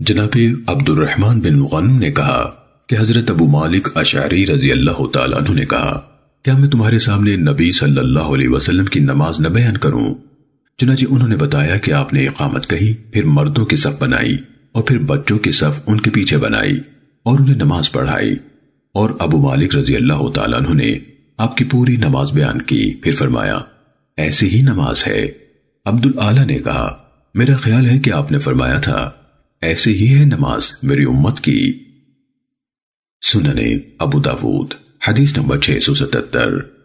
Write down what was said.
جناب عبد الرحمن بن مغنم نے کہا کہ حضرت ابو مالک اشعری رضی اللہ تعالیٰ عنہ نے کہا، کیا میں تمہارے سامنے نبی صلی اللہ علیہ وسلم کی نماز نہ بیان کروں؟ چنانچہ انہوں نے بتایا کہ آپ نے اقامت کہی، پھر مردوں کی صف بنائی، اور پھر بچوں کی صف ان کے پیچھے بنائی، اور انہیں نماز پڑھائی۔ اور ابو مالک رضی اللہ تعالیٰ عنہ نے آپ کی پوری نماز بیان کی، پھر فرمایا، ایسی ہی نماز ہے۔ عبدالعالی نے کہا، میرا خیال ہے کہ آپ نے فرمایا تھا ایسے ہی ہے نماز میری امت کی۔ سننے ابو داود حدیث نمبر 677